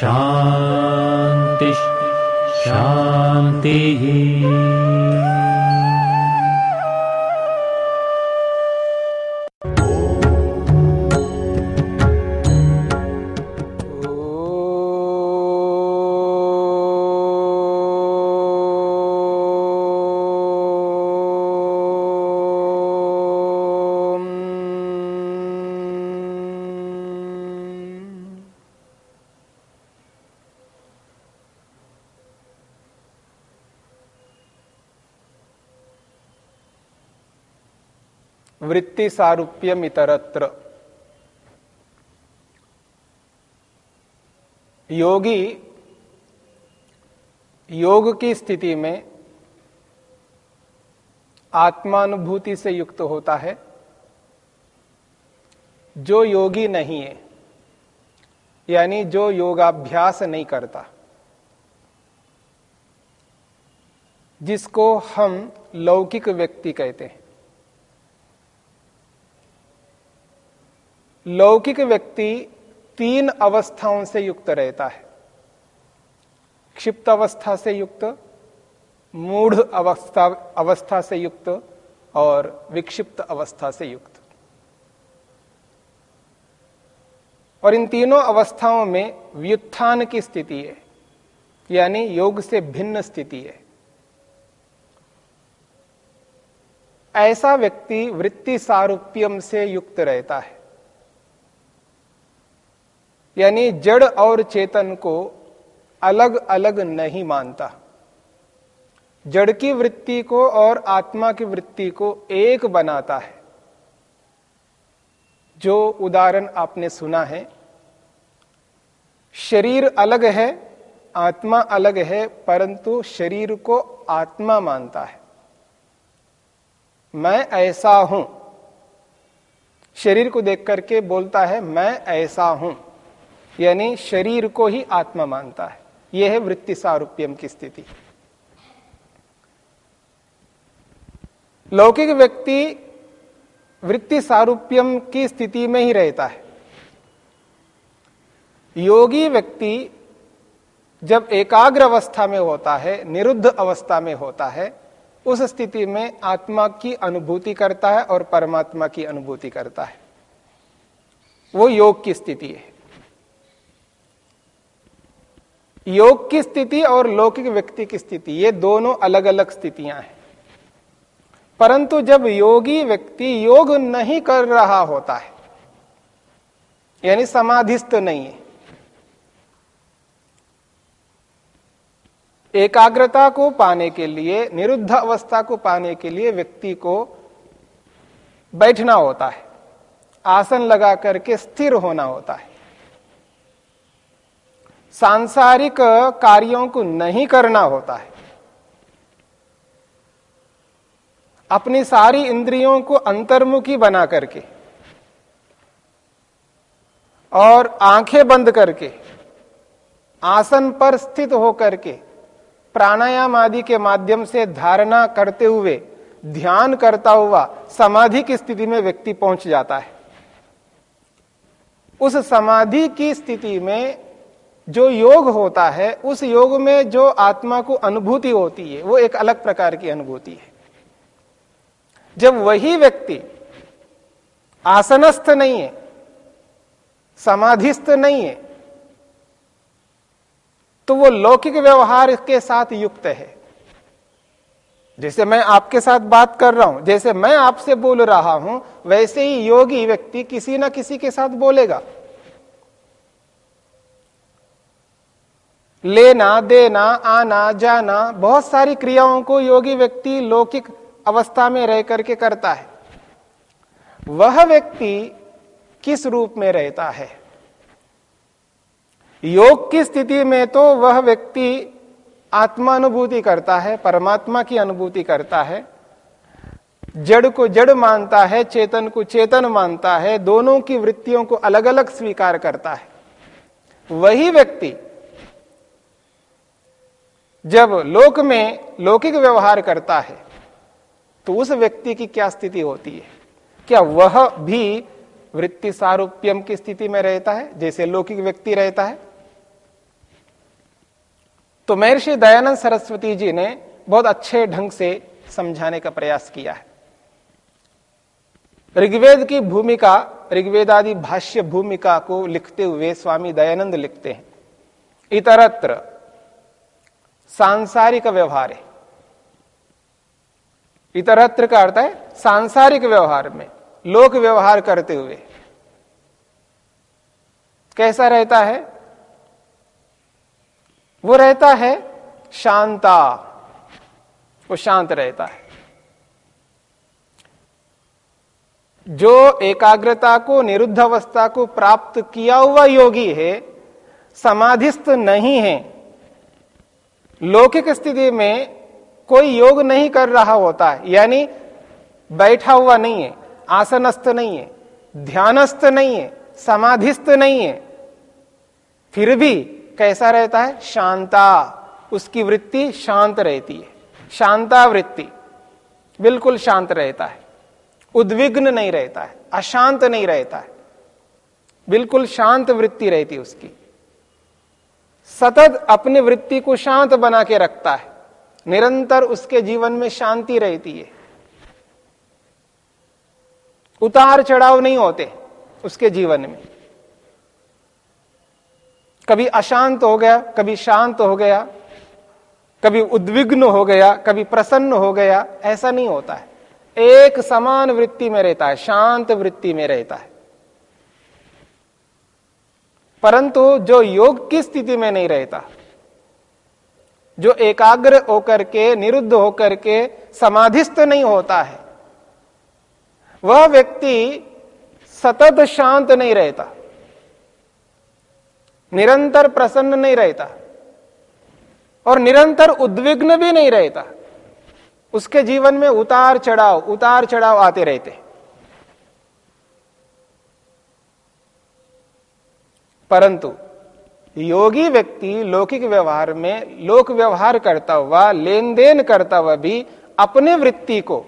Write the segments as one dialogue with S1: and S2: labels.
S1: शान्तिः शान्तिः
S2: वृत्ति सारूप्यम इतरत्र योगी, योग की स्थिति में आत्मानुभूति से युक्त होता है। जो योगी नहीं है, यानी जो योगाभ्यास नहीं करता, जिसको हम लौकिक व्यक्ति कहते हैं। लौकिक व्यक्ति तीन अवस्थाओं से युक्त रहता है। क्षिप्त अवस्था से युक्त, मूढ़ अवस्था अवस्था से युक्त और विक्षिप्त अवस्था से युक्त। और इन तीनों अवस्थाओं में व्युत्थान की स्थिति है, यानी योग से भिन्न स्थिति है। ऐसा व्यक्ति वृत्ति सारूप्यम से युक्त रहता है। यानी जड़ और चेतन को अलग अलग नहीं मानता। जड़ की वृत्ति को और आत्मा की वृत्ति को एक बनाता है। जो उदाहरण आपने सुना है, शरीर अलग है, आत्मा अलग है, परंतु शरीर को आत्मा मानता है। मैं ऐसा हूँ। शरीर को देख करके बोलता है, मैं ऐसा हूँ। यानी शरीर को ही आत्मा मानता है। यह है वृत्ति सारूप्यम की स्थिति। लौकिक व्यक्ति वृत्ति सारूप्यम की स्थिति में ही रहता है। योगी व्यक्ति जब एकाग्र अवस्था में होता है, निरुद्ध अवस्था में होता है, उस स्थिति में आत्मा की अनुभूति करता है और परमात्मा की अनुभूति करता है। वो योग की स्थिति है। योग की स्थिति और लौकिक व्यक्ति की स्थिति, ये दोनों अलग अलग स्थितियाँ हैं। परंतु जब योगी व्यक्ति योग नहीं कर रहा होता है, यानी समाधिस्थ नहीं है, एकाग्रता को पाने के लिए, निरुद्ध अवस्था को पाने के लिए व्यक्ति को बैठना होता है, आसन लगा करके स्थिर होना होता है। सांसारिक कार्यों को नहीं करना होता है। अपनी सारी इंद्रियों को अंतर्मुखी बना करके और आँखें बंद करके, आसन पर स्थित होकर के, प्राणायाम आदि के माध्यम से धारणा करते हुए, ध्यान करता हुआ समाधि की स्थिति में व्यक्ति पहुँच जाता है। उस समाधि की स्थिति में जो योग होता है, उस योग में जो आत्मा को अनुभूति होती है, वो एक अलग प्रकार की अनुभूति है। जब वही व्यक्ति आसनस्थ नहीं है, समाधिस्थ नहीं है तो वो लौकिक व्यवहार के साथ युक्त है। जैसे मैं आपके साथ बात कर रहा हूँ, जैसे मैं आपसे बोल रहा हूँ, वैसे ही योगी व्यक्ति किसी ना किसी के साथ बोलेगा। लेना, देना, आना, जाना, बहुत सारी क्रियाओं को योगी व्यक्ति लौकिक अवस्था में रह करके करता है। वह व्यक्ति किस रूप में रहता है? योग की स्थिति में तो वह व्यक्ति आत्मानुभूति करता है, परमात्मा की अनुभूति करता है। जड़ को जड़ मानता है, चेतन को चेतन मानता है, दोनों की वृत्तियों को अलग अलग स्वीकार करता है। वही व्यक्ति जब लोक में लौकिक व्यवहार करता है तो उस व्यक्ति की क्या स्थिति होती है? क्या वह भी वृत्ति सारूप्यम की स्थिति में रहता है, जैसे लौकिक व्यक्ति रहता है? तो महर्षि दयानंद सरस्वती जी ने बहुत अच्छे ढंग से समझाने का प्रयास किया है। ऋग्वेद की भूमिका, ऋग्वेदादि भाष्य भूमिका को लिखते हुए स्वामी दयानंद लिखते हैं। इतरत्र सांसारिक व्यवहार है। इतरत्र का अर्थ है सांसारिक व्यवहार में, लोक व्यवहार करते हुए। कैसा रहता है? वो रहता है शांता। वो शांत रहता है। जो एकाग्रता को, निरुद्ध अवस्था को प्राप्त किया हुआ योगी है, समाधिस्थ नहीं है लौकिक स्थिति में कोई योग नहीं कर रहा होता है यानी बैठा हुआ नहीं है, आसनस्थ नहीं है, ध्यानस्थ नहीं है, समाधिस्थ नहीं है, फिर भी कैसा रहता है? शांता, उसकी वृत्ति शांत रहती है शांता वृत्ति बिल्कुल शांत रहता है, उद्विग्न नहीं रहता है, अशांत नहीं रहता है, बिल्कुल शांत वृत्ति रहती उसकी। सतत अपनी वृत्ति को शांत बना के रखता है। निरंतर उसके जीवन में शांति रहती है। उतार चढ़ाव नहीं होते उसके जीवन में। कभी अशांत हो गया, कभी शांत हो गया, कभी उद्विग्न हो गया, कभी प्रसन्न हो गया, ऐसा नहीं होता है। एक समान वृत्ति में रहता है, शांत वृत्ति में रहता है। परंतु जो योग की स्थिति में नहीं रहता, जो एकाग्र होकर के, निरुद्ध होकर के समाधिस्थ नहीं होता है, वह व्यक्ति सतत शांत नहीं रहता, निरंतर प्रसन्न नहीं रहता और निरंतर उद्विग्न भी नहीं रहता। उसके जीवन में उतार चढ़ाव उतार चढ़ाव आते रहते। परंतु योगी व्यक्ति लौकिक व्यवहार में लोक व्यवहार करता हुआ लेन देन करता हुआ भी अपने वृत्ति को,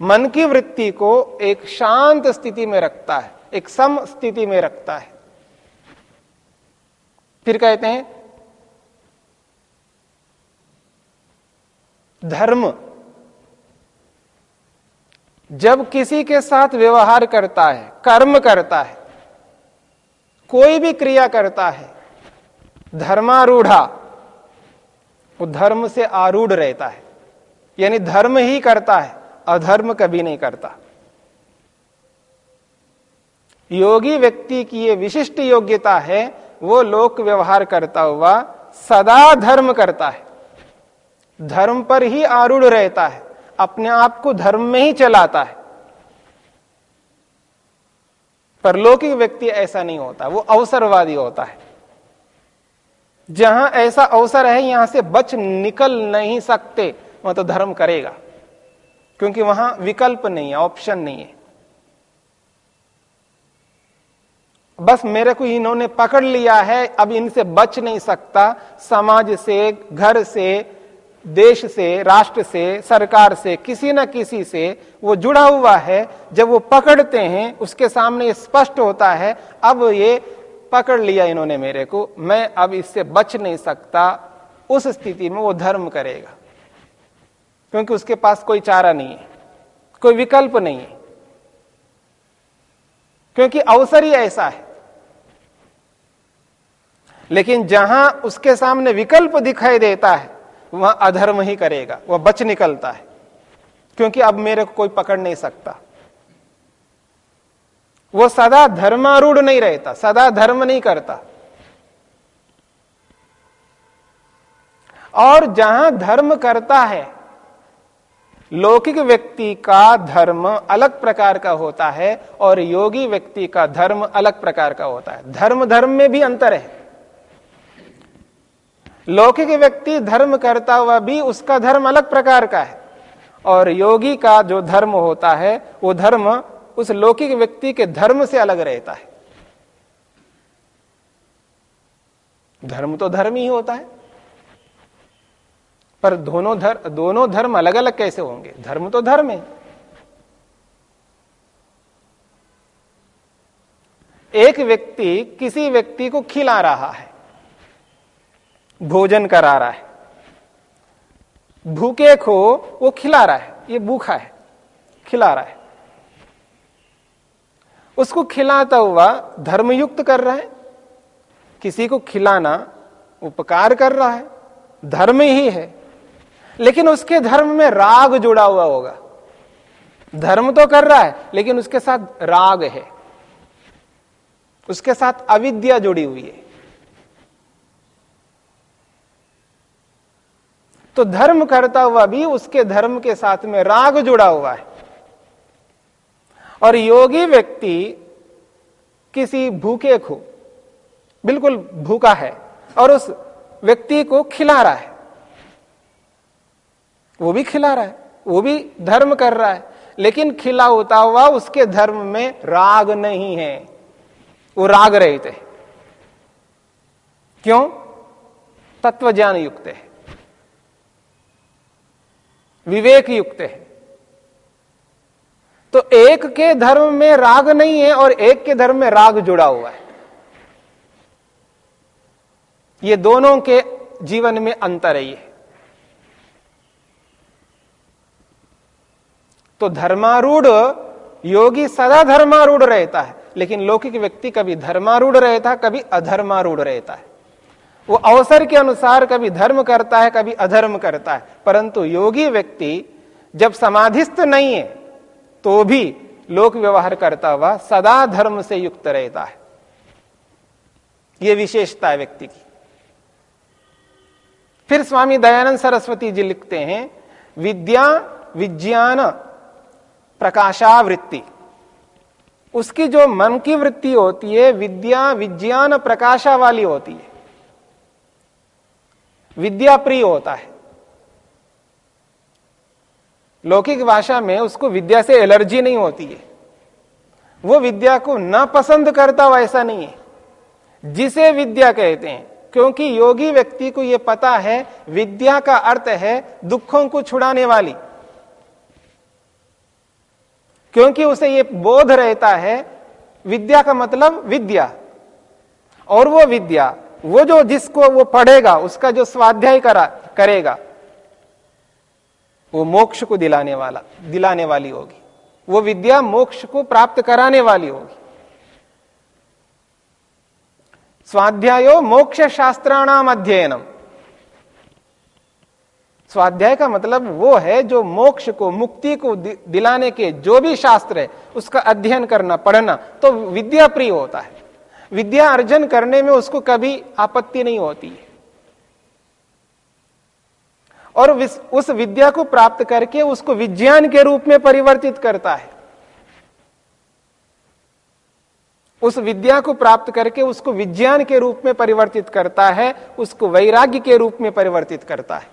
S2: मन की वृत्ति को एक शांत स्थिति में रखता है, एक सम स्थिति में रखता है। फिर कहते हैं, धर्म जब किसी के साथ व्यवहार करता है, कर्म करता है कोई भी क्रिया करता है, धर्मारूढ़ा, वो धर्म से आरूढ़ रहता है। यानी धर्म ही करता है, अधर्म कभी नहीं करता। योगी व्यक्ति की ये विशिष्ट योग्यता है, वो लोक व्यवहार करता हुआ सदा धर्म करता है। धर्म पर ही आरूढ़ रहता है, अपने आप को धर्म में ही चलाता है। पर लौकिक व्यक्ति ऐसा नहीं होता, वो अवसरवादी होता है। जहाँ ऐसा अवसर है, यहाँ से बच निकल नहीं सकते, वह तो धर्म करेगा। क्योंकि वहाँ विकल्प नहीं है ऑप्शन नहीं है। बस मेरे को इन्होंने पकड़ लिया है, अब इनसे बच नहीं सकता, समाज से, घर से देश से, राष्ट्र से, सरकार से, किसी न किसी से वो जुड़ा हुआ है। जब वो पकड़ते हैं, उसके सामने स्पष्ट होता है, अब ये पकड़ लिया इन्होंने मेरे को, मैं अब इससे बच नहीं सकता, उस स्थिति में वो धर्म करेगा। क्योंकि उसके पास कोई चारा नहीं है, कोई विकल्प नहीं है। क्योंकि अवसर ही ऐसा है। लेकिन जहाँ उसके सामने विकल्प दिखाई देता है वह अधर्म ही करेगा, वह बच निकलता है, क्योंकि अब मेरे को कोई पकड़ नहीं सकता। वो सदा धर्मारूढ़ नहीं रहता, सदा धर्म नहीं करता। और जहाँ धर्म करता है, लौकिक व्यक्ति का धर्म अलग प्रकार का होता है और योगी व्यक्ति का धर्म अलग प्रकार का होता है। धर्म धर्म में भी अंतर है। लौकिक व्यक्ति धर्म करता हुआ भी उसका धर्म अलग प्रकार का है। और योगी का जो धर्म होता है, वो धर्म उस लौकिक व्यक्ति के धर्म से अलग रहता है। धर्म तो धर्म ही होता है। पर दोनों धर्म दोनों धर्म अलग अलग कैसे होंगे? धर्म तो धर्म है। एक व्यक्ति किसी व्यक्ति को खिला रहा है। भोजन करा रहा है। भूखे को वो खिला रहा है, ये भूखा है, खिला रहा है। उसको खिलाता हुआ धर्मयुक्त कर रहा है, किसी को खिलाना उपकार कर रहा है, धर्म ही है। लेकिन उसके धर्म में राग जुड़ा हुआ होगा। धर्म तो कर रहा है, लेकिन उसके साथ राग है। उसके साथ अविद्या जुड़ी हुई है। तो धर्म करता हुआ भी उसके धर्म के साथ में राग जुड़ा हुआ है। और योगी व्यक्ति किसी भूखे को, बिल्कुल भूखा है, और उस व्यक्ति को खिला रहा है। वो भी खिला रहा है, वो भी धर्म कर रहा है, लेकिन खिला होता हुआ उसके धर्म में राग नहीं है। वो राग रहित क्यों? तत्व ज्ञान युक्त है। विवेक युक्त है। तो एक के धर्म में राग नहीं है और एक के धर्म में राग जुड़ा हुआ है। ये दोनों के जीवन में अंतर है ये। तो धर्मारूढ़ योगी सदा धर्मारूढ़ रहता है, लेकिन लौकिक व्यक्ति कभी धर्मारूढ़ रहता है कभी अधर्मारूढ़ रहता है। वो अवसर के अनुसार कभी धर्म करता है, कभी अधर्म करता है। परंतु योगी व्यक्ति जब समाधिस्थ नहीं है तो भी लोक व्यवहार करता हुआ सदा धर्म से युक्त रहता है। यह विशेषता है व्यक्ति की। फिर स्वामी दयानंद सरस्वती जी लिखते हैं, विद्या विज्ञान प्रकाशावृत्ति। उसकी जो मन की वृत्ति होती है, विद्या विज्ञान प्रकाशा वाली होती है। विद्या प्रिय होता है। लौकिक भाषा में उसको विद्या से एलर्जी नहीं होती है। वो विद्या को ना पसंद करता वैसा नहीं है। जिसे विद्या कहते हैं, क्योंकि योगी व्यक्ति को यह पता है, विद्या का अर्थ है दुखों को छुड़ाने वाली। क्योंकि उसे यह बोध रहता है, विद्या का मतलब विद्या। और वो विद्या वो जो जिसको वो पढ़ेगा, उसका जो स्वाध्याय करा, करेगा, वो मोक्ष को दिलाने वाला, दिलाने वाली होगी। वो विद्या मोक्ष को प्राप्त कराने वाली होगी। स्वाध्यायो मोक्ष शास्त्राणाम अध्ययनम। स्वाध्याय का मतलब वो है जो मोक्ष को, मुक्ति को दिलाने के जो भी शास्त्र है, उसका अध्ययन करना, पढ़ना तो विद्या प्रिय होता है। विद्या अर्जन करने में उसको कभी आपत्ति नहीं होती। है और उस विद्या को प्राप्त करके उसको विज्ञान के रूप में परिवर्तित करता है। उस विद्या को प्राप्त करके उसको विज्ञान के रूप में परिवर्तित करता है, उसको वैराग्य के रूप में परिवर्तित करता है।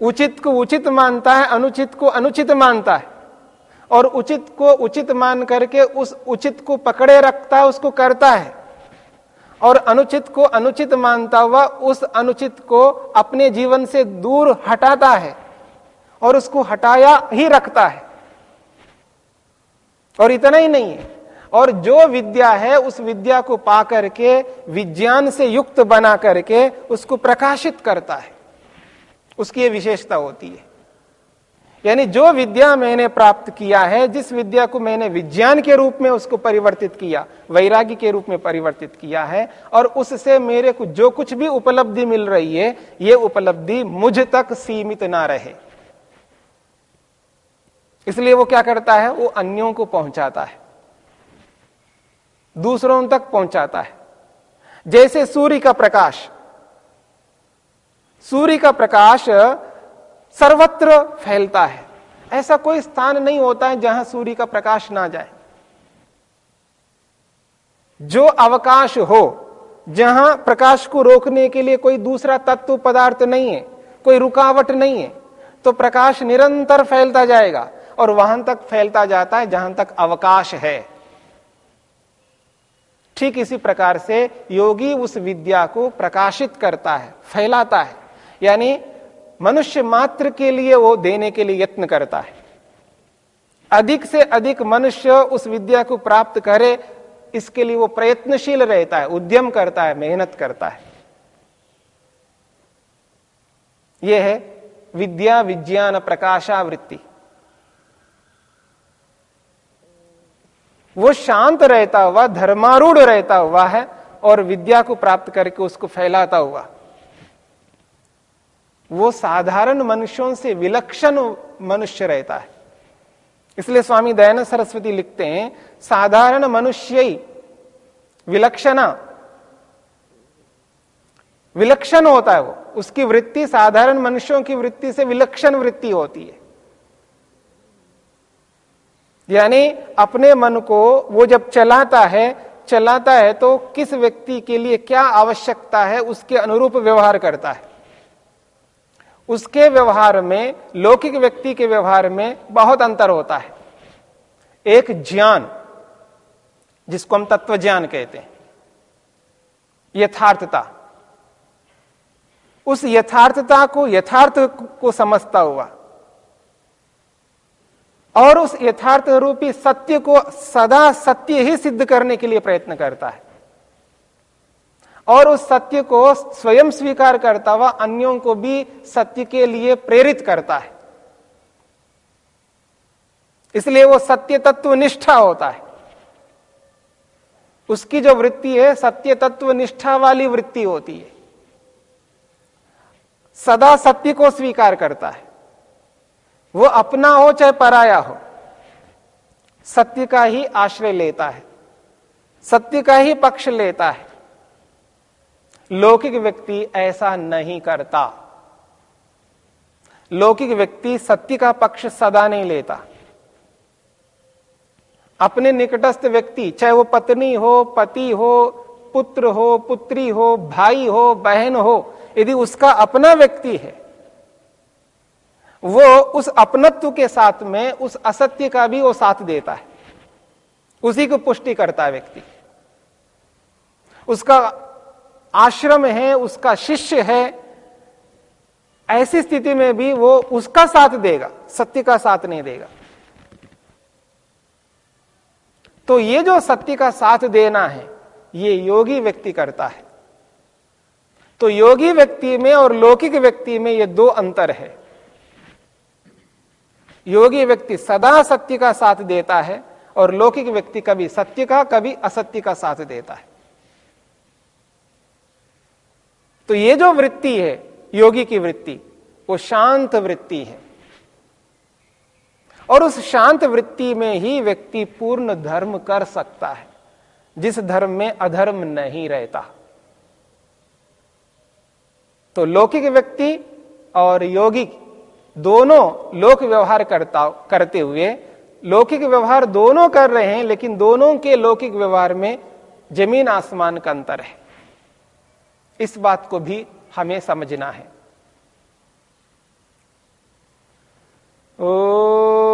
S2: उचित को उचित मानता है, अनुचित को अनुचित मानता है। और उचित को उचित मान करके उस उचित को पकड़े रखता है उसको करता है। और अनुचित को अनुचित मानता हुआ उस अनुचित को अपने जीवन से दूर हटाता है और उसको हटाया ही रखता है। और इतना ही नहीं है। और जो विद्या है, उस विद्या को पा करके, विज्ञान से युक्त बना करके, उसको प्रकाशित करता है। उसकी यह विशेषता होती है। यानी जो विद्या मैंने प्राप्त किया है, जिस विद्या को मैंने विज्ञान के रूप में उसको परिवर्तित किया, वैराग्य के रूप में परिवर्तित किया है, और उससे मेरे को जो कुछ भी उपलब्धि मिल रही है, ये उपलब्धि मुझ तक सीमित ना रहे। इसलिए वो क्या करता है? वो अन्यों को पहुंचाता है। दूसरों तक पहुंचाता है। जैसे सूर्य का प्रकाश। सूर्य का प्रकाश सर्वत्र फैलता है। ऐसा कोई स्थान नहीं होता है जहाँ सूर्य का प्रकाश ना जाए। जो अवकाश हो, जहाँ प्रकाश को रोकने के लिए कोई दूसरा तत्व पदार्थ नहीं है, कोई रुकावट नहीं है तो प्रकाश निरंतर फैलता जाएगा और वहाँ तक फैलता जाता है जहाँ तक अवकाश है। ठीक इसी प्रकार से योगी उस विद्या को प्रकाशित करता है, फैलाता है। यानी मनुष्य मात्र के लिए वो देने के लिए यत्न करता है। अधिक से अधिक मनुष्य उस विद्या को प्राप्त करे, इसके लिए वो प्रयत्नशील रहता है, उद्यम करता है, मेहनत करता है। यह है विद्या विज्ञान प्रकाशावृत्ति। वो शांत रहता हुआ, धर्मारूढ़ रहता हुआ है और विद्या को प्राप्त करके उसको फैलाता हुआ। वो साधारण मनुष्यों से विलक्षण मनुष्य रहता है। इसलिए स्वामी दयानंद सरस्वती लिखते हैं, साधारण मनुष्य ही विलक्षणा, विलक्षण होता है वो। उसकी वृत्ति, साधारण मनुष्यों की वृत्ति से विलक्षण वृत्ति होती है। यानी अपने मन को वो जब चलाता है चलाता है तो किस व्यक्ति के लिए क्या आवश्यकता है, उसके अनुरूप व्यवहार करता है। उसके व्यवहार में, लौकिक व्यक्ति के व्यवहार में बहुत अंतर होता है। एक ज्ञान, जिसको हम तत्व ज्ञान कहते हैं, यथार्थता। उस यथार्थता को, यथार्थ को समझता हुआ और उस यथार्थ रूपी सत्य को सदा सत्य ही सिद्ध करने के लिए प्रयत्न करता है। और उस सत्य को स्वयं स्वीकार करता हुआ अन्यों को भी सत्य के लिए प्रेरित करता है। इसलिए वो सत्य तत्व निष्ठा होता है। उसकी जो वृत्ति है सत्य तत्व निष्ठा वाली वृत्ति होती है। सदा सत्य को स्वीकार करता है। वो अपना हो चाहे पराया हो, सत्य का ही आश्रय लेता है। सत्य का ही पक्ष लेता है। लौकिक व्यक्ति ऐसा नहीं करता। लौकिक व्यक्ति सत्य का पक्ष सदा नहीं लेता। अपने निकटस्थ व्यक्ति, चाहे वो पत्नी हो, पति हो, पुत्र हो, पुत्री हो, भाई हो, बहन हो, यदि उसका अपना व्यक्ति है, वो उस अपनत्व के साथ में उस असत्य का भी वो साथ देता है। उसी को पुष्टि करता है व्यक्ति। उसका आश्रम है, उसका शिष्य है, ऐसी स्थिति में भी वो उसका साथ देगा, सत्य का साथ नहीं देगा। तो ये जो सत्य का साथ देना है, ये योगी व्यक्ति करता है। तो योगी व्यक्ति में और लौकिक व्यक्ति में ये दो अंतर है। योगी व्यक्ति सदा सत्य का साथ देता है और लौकिक व्यक्ति कभी सत्य का, कभी असत्य का साथ देता है। तो ये जो वृत्ति है, योगी की वृत्ति, वो शांत वृत्ति है। और उस शांत वृत्ति में ही व्यक्ति पूर्ण धर्म कर सकता है, जिस धर्म में अधर्म नहीं रहता। तो लौकिक व्यक्ति और योगिक दोनों लोक व्यवहार करता, करते हुए, लौकिक व्यवहार दोनों कर रहे हैं, लेकिन दोनों के लौकिक व्यवहार में ज़मीन आसमान का अंतर है। इस बात को भी हमें समझना है। ओ